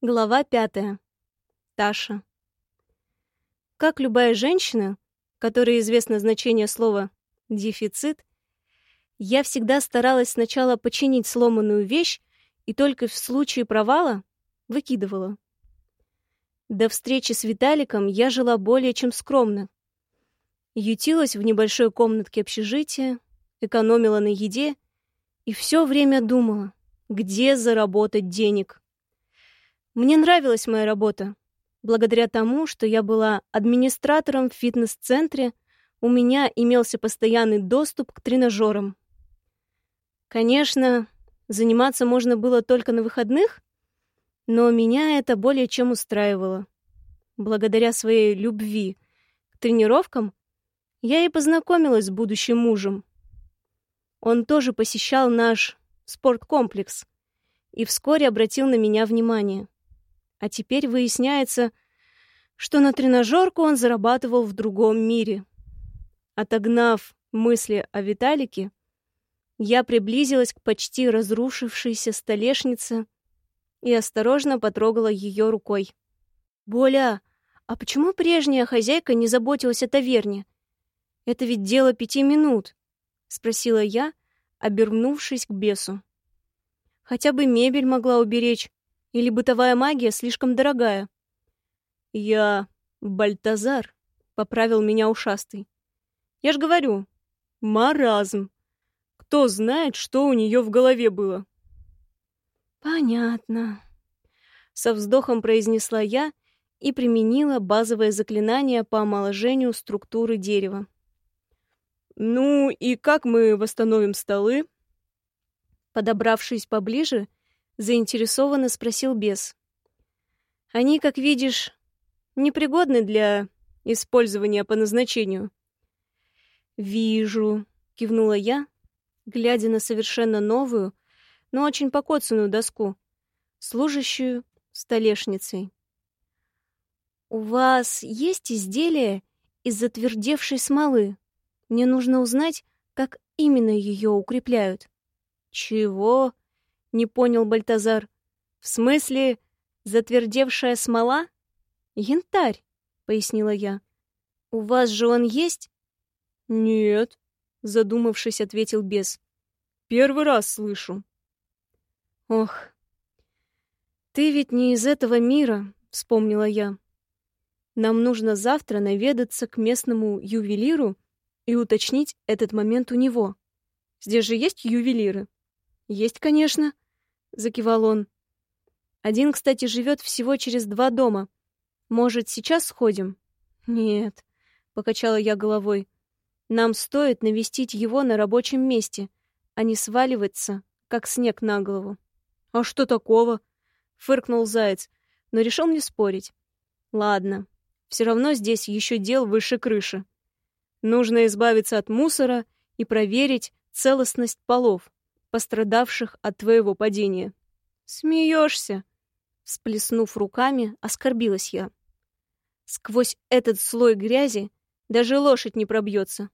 Глава пятая. Таша. Как любая женщина, которой известно значение слова «дефицит», я всегда старалась сначала починить сломанную вещь и только в случае провала выкидывала. До встречи с Виталиком я жила более чем скромно. Ютилась в небольшой комнатке общежития, экономила на еде и все время думала, где заработать денег. Мне нравилась моя работа. Благодаря тому, что я была администратором в фитнес-центре, у меня имелся постоянный доступ к тренажерам. Конечно, заниматься можно было только на выходных, но меня это более чем устраивало. Благодаря своей любви к тренировкам я и познакомилась с будущим мужем. Он тоже посещал наш спорткомплекс и вскоре обратил на меня внимание. А теперь выясняется, что на тренажерку он зарабатывал в другом мире. Отогнав мысли о Виталике, я приблизилась к почти разрушившейся столешнице и осторожно потрогала ее рукой. «Боля, а почему прежняя хозяйка не заботилась о таверне? Это ведь дело пяти минут», — спросила я, обернувшись к бесу. «Хотя бы мебель могла уберечь, или бытовая магия слишком дорогая? Я Бальтазар, поправил меня ушастый. Я ж говорю, маразм. Кто знает, что у нее в голове было? Понятно. Со вздохом произнесла я и применила базовое заклинание по омоложению структуры дерева. Ну и как мы восстановим столы? Подобравшись поближе, заинтересованно спросил бес. Они, как видишь, непригодны для использования по назначению. Вижу, кивнула я, глядя на совершенно новую, но очень покоцанную доску, служащую столешницей. У вас есть изделие из затвердевшей смолы? Мне нужно узнать, как именно ее укрепляют. Чего? — не понял Бальтазар. «В смысле, затвердевшая смола?» «Янтарь», — пояснила я. «У вас же он есть?» «Нет», — задумавшись, ответил бес. «Первый раз слышу». «Ох, ты ведь не из этого мира», — вспомнила я. «Нам нужно завтра наведаться к местному ювелиру и уточнить этот момент у него. Здесь же есть ювелиры?» «Есть, конечно», — закивал он. «Один, кстати, живет всего через два дома. Может, сейчас сходим?» «Нет», — покачала я головой. «Нам стоит навестить его на рабочем месте, а не сваливаться, как снег на голову». «А что такого?» — фыркнул Заяц, но решил не спорить. «Ладно, все равно здесь еще дел выше крыши. Нужно избавиться от мусора и проверить целостность полов пострадавших от твоего падения. Смеешься? Сплеснув руками, оскорбилась я. Сквозь этот слой грязи даже лошадь не пробьется.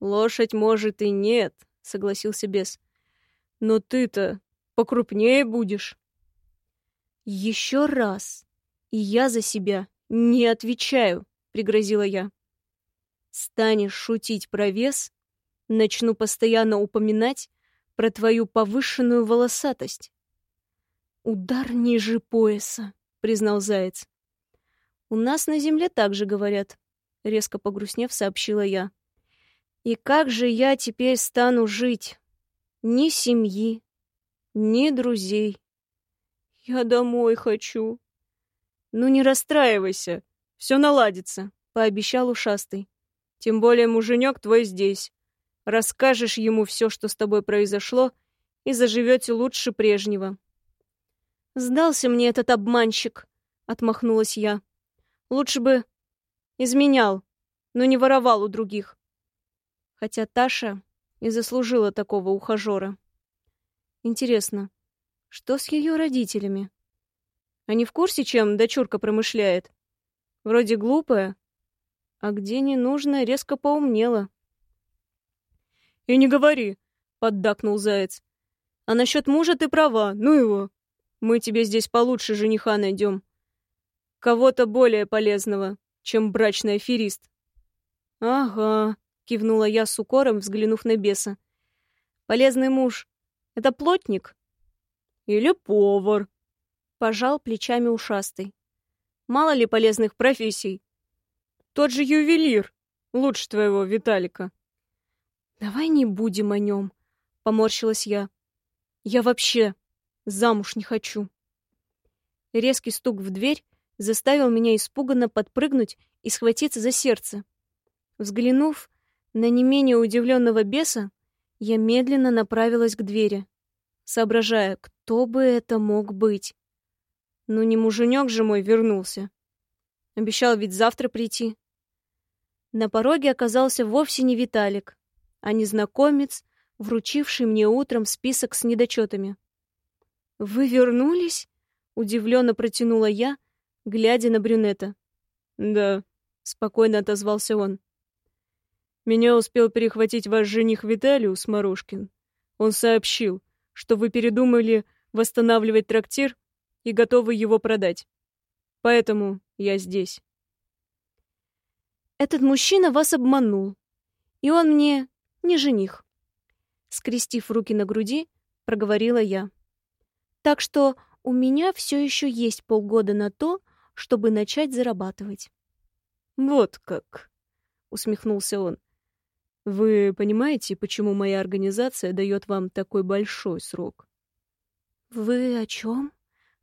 Лошадь, может, и нет, согласился бес. Но ты-то покрупнее будешь. Еще раз, и я за себя не отвечаю, пригрозила я. Станешь шутить про вес, начну постоянно упоминать, про твою повышенную волосатость. Удар ниже пояса, признал заяц. У нас на земле так же говорят, резко погрустнев, сообщила я. И как же я теперь стану жить? Ни семьи, ни друзей. Я домой хочу. Ну не расстраивайся, все наладится, пообещал ушастый. Тем более муженек твой здесь. Расскажешь ему все, что с тобой произошло, и заживете лучше прежнего. «Сдался мне этот обманщик», — отмахнулась я. «Лучше бы изменял, но не воровал у других». Хотя Таша и заслужила такого ухажера. Интересно, что с ее родителями? Они в курсе, чем дочурка промышляет? Вроде глупая, а где не нужно, резко поумнела. «И не говори», — поддакнул Заяц. «А насчет мужа ты права, ну его. Мы тебе здесь получше жениха найдем. Кого-то более полезного, чем брачный аферист. Ага, кивнула я с укором, взглянув на беса. Полезный муж — это плотник? Или повар? Пожал плечами ушастый. Мало ли полезных профессий. Тот же ювелир, лучше твоего Виталика. Давай не будем о нем, поморщилась я. Я вообще замуж не хочу. Резкий стук в дверь заставил меня испуганно подпрыгнуть и схватиться за сердце. Взглянув на не менее удивленного беса, я медленно направилась к двери, соображая, кто бы это мог быть. Ну не муженек же мой вернулся. Обещал ведь завтра прийти. На пороге оказался вовсе не Виталик, а незнакомец, вручивший мне утром список с недочетами. «Вы вернулись?» — удивленно протянула я, глядя на брюнета. «Да», — спокойно отозвался он. «Меня успел перехватить ваш жених Виталиус Морошкин. Он сообщил, что вы передумали восстанавливать трактир и готовы его продать. Поэтому я здесь». «Этот мужчина вас обманул, и он мне не жених», — скрестив руки на груди, проговорила я. Так что у меня все еще есть полгода на то, чтобы начать зарабатывать. Вот как, усмехнулся он. Вы понимаете, почему моя организация дает вам такой большой срок? Вы о чем?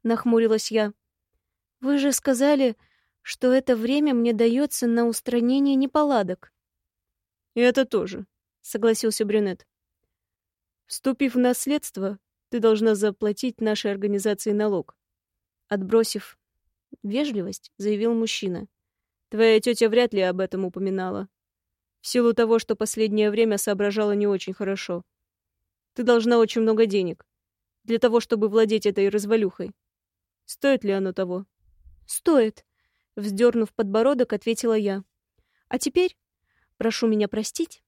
нахмурилась я. Вы же сказали, что это время мне дается на устранение неполадок. И это тоже, согласился брюнет. Вступив в наследство, ты должна заплатить нашей организации налог. Отбросив вежливость, заявил мужчина. Твоя тетя вряд ли об этом упоминала. В силу того, что последнее время соображала не очень хорошо. Ты должна очень много денег. Для того, чтобы владеть этой развалюхой. Стоит ли оно того? Стоит. Вздернув подбородок, ответила я. А теперь, прошу меня простить,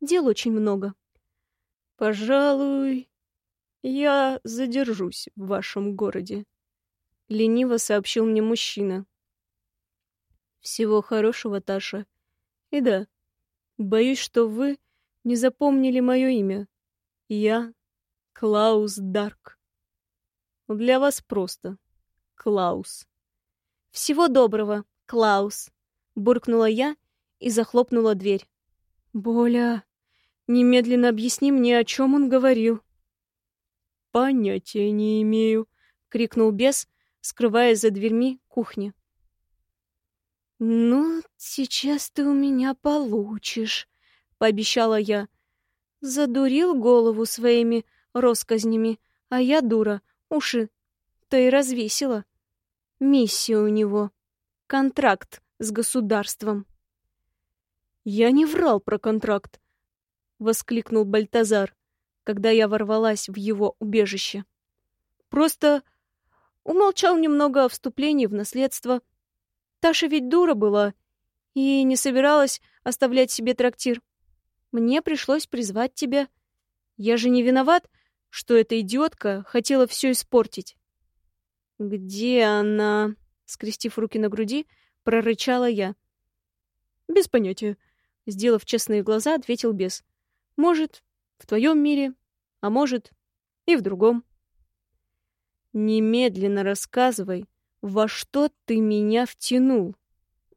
дел очень много. Пожалуй, «Я задержусь в вашем городе», — лениво сообщил мне мужчина. «Всего хорошего, Таша. И да, боюсь, что вы не запомнили мое имя. Я Клаус Дарк. Для вас просто. Клаус». «Всего доброго, Клаус», — буркнула я и захлопнула дверь. «Боля, немедленно объясни мне, о чем он говорил». «Понятия не имею», — крикнул бес, скрываясь за дверьми кухни. «Ну, сейчас ты у меня получишь», — пообещала я. Задурил голову своими росказнями, а я дура, уши-то и развесила. Миссия у него. Контракт с государством. «Я не врал про контракт», — воскликнул Бальтазар когда я ворвалась в его убежище. Просто умолчал немного о вступлении в наследство. Таша ведь дура была и не собиралась оставлять себе трактир. Мне пришлось призвать тебя. Я же не виноват, что эта идиотка хотела все испортить. «Где она?» — скрестив руки на груди, прорычала я. «Без понятия», — сделав честные глаза, ответил бес. «Может, в твоем мире, а может, и в другом. Немедленно рассказывай, во что ты меня втянул.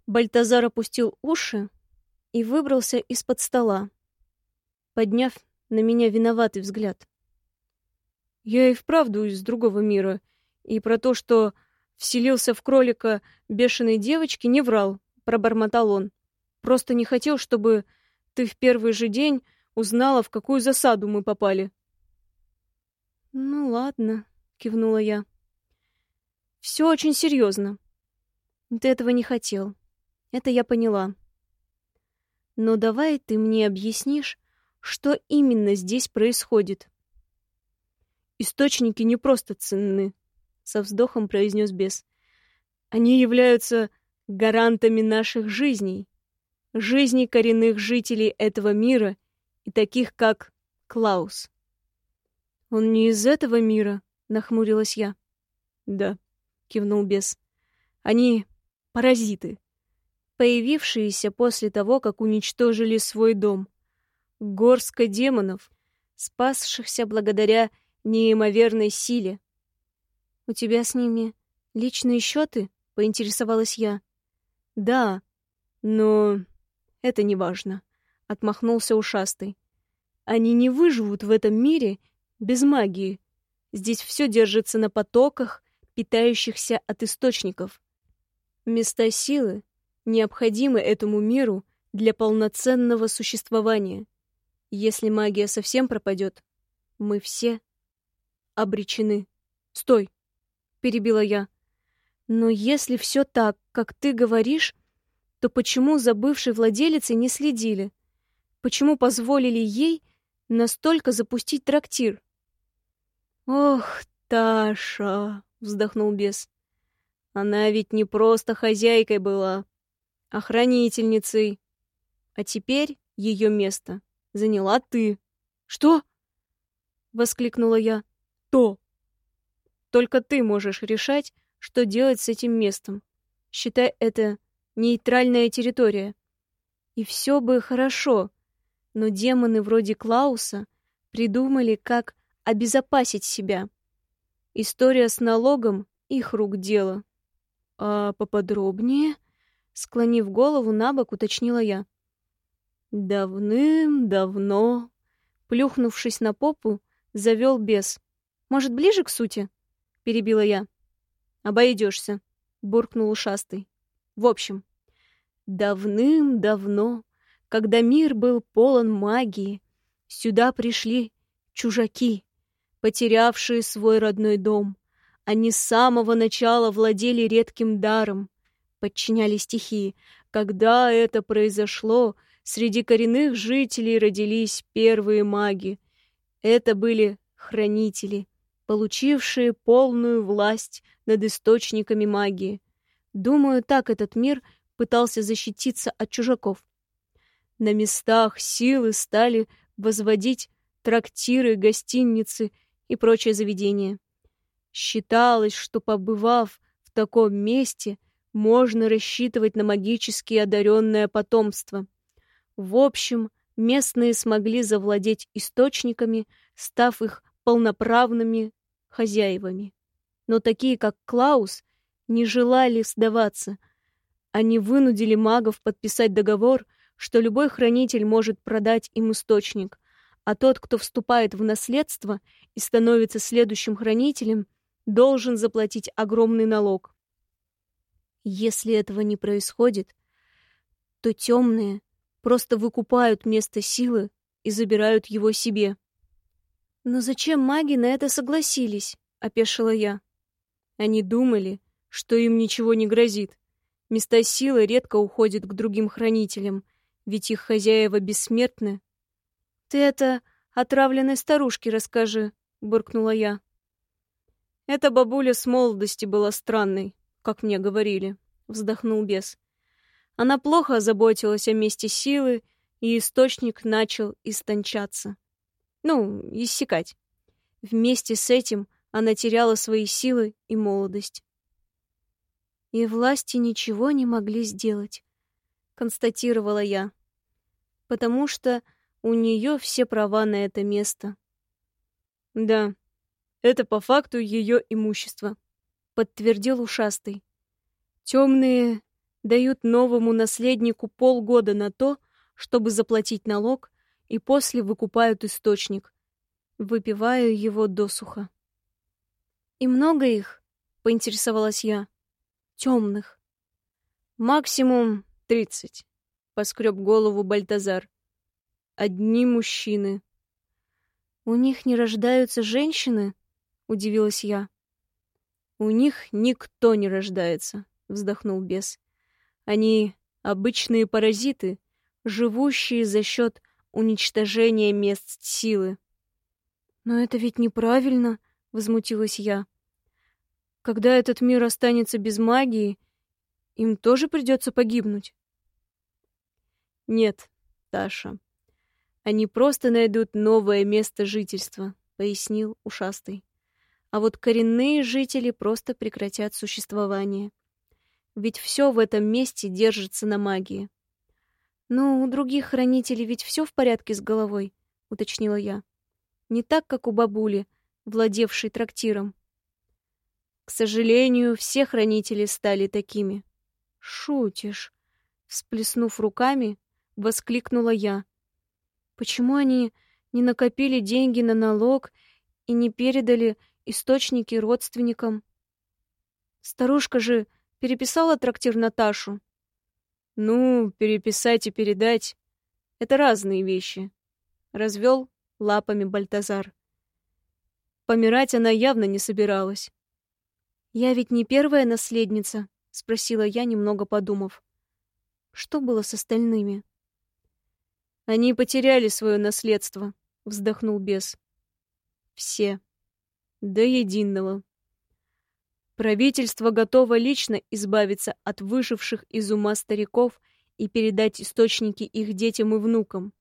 Бальтазар опустил уши и выбрался из-под стола, подняв на меня виноватый взгляд. Я и вправду из другого мира, и про то, что вселился в кролика бешеной девочки, не врал, пробормотал он. Просто не хотел, чтобы ты в первый же день Узнала, в какую засаду мы попали. Ну ладно, кивнула я. Все очень серьезно. Ты этого не хотел. Это я поняла. Но давай ты мне объяснишь, что именно здесь происходит. Источники не просто ценны, со вздохом произнес бес. Они являются гарантами наших жизней, жизней коренных жителей этого мира и таких, как Клаус. «Он не из этого мира», — нахмурилась я. Да, кивнул бес. Они паразиты, появившиеся после того, как уничтожили свой дом. Горска демонов, спасшихся благодаря неимоверной силе. У тебя с ними личные счеты? поинтересовалась я. Да, но это не важно, отмахнулся ушастый. Они не выживут в этом мире без магии. Здесь все держится на потоках, питающихся от источников. Места силы необходимы этому миру для полноценного существования. Если магия совсем пропадет, мы все обречены. Стой, перебила я. Но если все так, как ты говоришь, то почему за бывшей владелицей не следили? Почему позволили ей настолько запустить трактир? Ох, Таша, вздохнул бес. Она ведь не просто хозяйкой была, а хранительницей. А теперь ее место заняла ты. Что? воскликнула я. То. Только ты можешь решать, что делать с этим местом. Считай это нейтральная территория. И все бы хорошо, но демоны вроде Клауса придумали, как обезопасить себя. История с налогом — их рук дело. А поподробнее, склонив голову на бок, уточнила я. Давным-давно, плюхнувшись на попу, завел бес. Может, ближе к сути? Перебила я. Обойдешься, буркнул ушастый. В общем, давным-давно, когда мир был полон магии, сюда пришли чужаки, потерявшие свой родной дом. Они с самого начала владели редким даром, подчиняли стихии. Когда это произошло, среди коренных жителей родились первые маги. Это были хранители, получившие полную власть над источниками магии. Думаю, так этот мир пытался защититься от чужаков. На местах силы стали возводить трактиры, гостиницы и прочее заведение. Считалось, что побывав в таком месте, можно рассчитывать на магически одаренное потомство. В общем, местные смогли завладеть источниками, став их полноправными хозяевами. Но такие, как Клаус, не желали сдаваться. Они вынудили магов подписать договор, что любой хранитель может продать им источник, а тот, кто вступает в наследство и становится следующим хранителем, должен заплатить огромный налог. Если этого не происходит, то темные просто выкупают место силы и забирают его себе. Но зачем маги на это согласились? опешила я. Они думали, что им ничего не грозит. Места силы редко уходят к другим хранителям, ведь их хозяева бессмертны. Ты это отравленной старушке расскажи, буркнула я. Эта бабуля с молодости была странной, как мне говорили, вздохнул бес. Она плохо заботилась о месте силы, и источник начал истончаться. Ну, иссякать. Вместе с этим она теряла свои силы и молодость. И власти ничего не могли сделать, констатировала я, потому что у нее все права на это место. Да, это по факту ее имущество, подтвердил ушастый. Темные дают новому наследнику полгода на то, чтобы заплатить налог, и после выкупают источник, выпивая его досуха. «И много их?» — поинтересовалась я. «Темных». «Максимум тридцать», — поскреб голову Бальтазар. «Одни мужчины». «У них не рождаются женщины?» — удивилась я. «У них никто не рождается», — вздохнул бес. «Они обычные паразиты, живущие за счет уничтожения мест силы». «Но это ведь неправильно», — возмутилась я. Когда этот мир останется без магии, им тоже придется погибнуть. Нет, Таша. Они просто найдут новое место жительства, пояснил ушастый. а вот коренные жители просто прекратят существование. Ведь все в этом месте держится на магии. «Ну, у других хранителей ведь все в порядке с головой», — уточнила я. «Не так, как у бабули, владевшей трактиром». «К сожалению, все хранители стали такими». «Шутишь?» — всплеснув руками, воскликнула я. «Почему они не накопили деньги на налог и не передали источники родственникам?» Старушка же переписала трактир Наташу. Ну, переписать и передать — это разные вещи. Развел лапами Бальтазар. Помирать она явно не собиралась. «Я ведь не первая наследница», — спросила я, немного подумав. «Что было с остальными?» «Они потеряли свое наследство», — вздохнул бес. «Все. До единого. Правительство готово лично избавиться от выживших из ума стариков и передать источники их детям и внукам.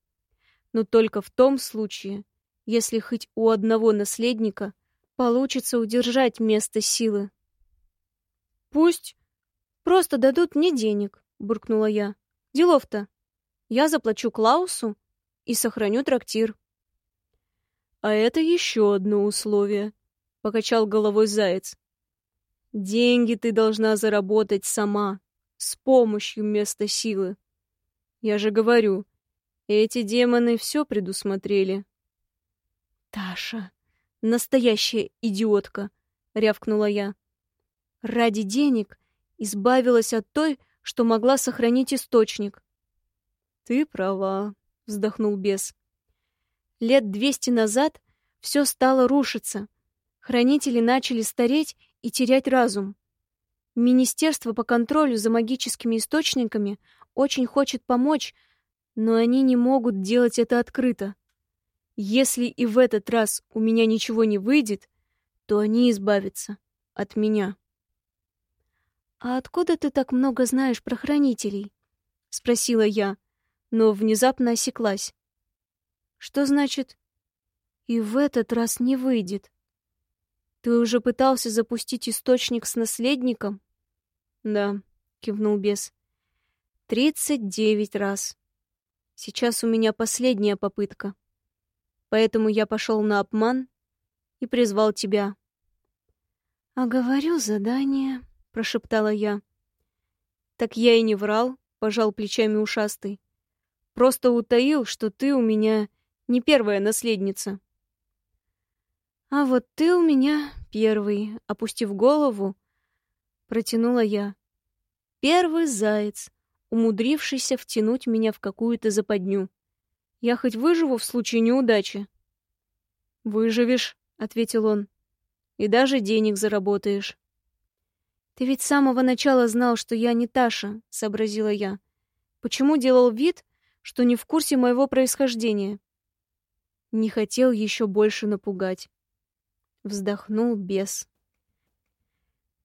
Но только в том случае, если хоть у одного наследника получится удержать место силы. «Пусть просто дадут мне денег», — буркнула я. «Делов-то. Я заплачу Клаусу и сохраню трактир». «А это еще одно условие», — покачал головой заяц. Деньги ты должна заработать сама, с помощью места силы. Я же говорю, эти демоны все предусмотрели. Таша, настоящая идиотка, рявкнула я. Ради денег избавилась от той, что могла сохранить источник. Ты права, вздохнул бес. Лет двести назад все стало рушиться. Хранители начали стареть и терять разум. Министерство по контролю за магическими источниками очень хочет помочь, но они не могут делать это открыто. Если и в этот раз у меня ничего не выйдет, то они избавятся от меня. «А откуда ты так много знаешь про хранителей?» — спросила я, но внезапно осеклась. «Что значит «и в этот раз не выйдет»?» Ты уже пытался запустить источник с наследником? Да, кивнул бес. Тридцать девять раз. Сейчас у меня последняя попытка. Поэтому я пошел на обман и призвал тебя. А говорю задание, прошептала я. Так я и не врал, пожал плечами ушастый. Просто утаил, что ты у меня не первая наследница. А вот ты у меня первый, опустив голову, протянула я. Первый заяц, умудрившийся втянуть меня в какую-то западню. Я хоть выживу в случае неудачи. Выживешь, ответил он. И даже денег заработаешь. Ты ведь с самого начала знал, что я не Таша, сообразила я. Почему делал вид, что не в курсе моего происхождения? Не хотел еще больше напугать. Вздохнул бес.